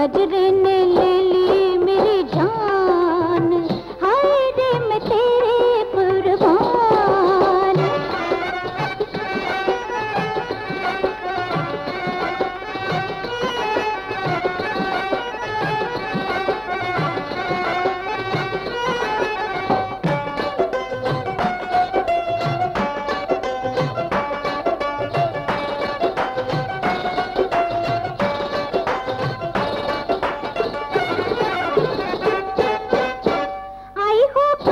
गजरे ने hope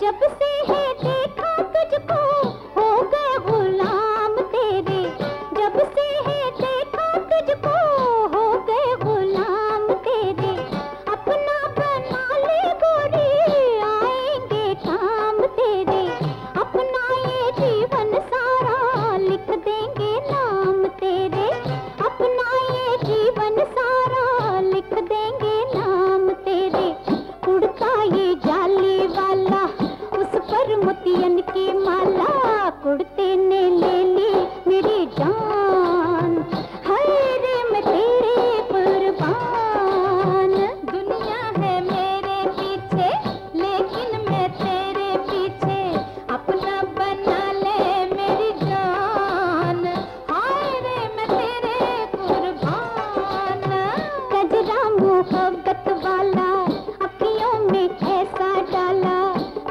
जब से है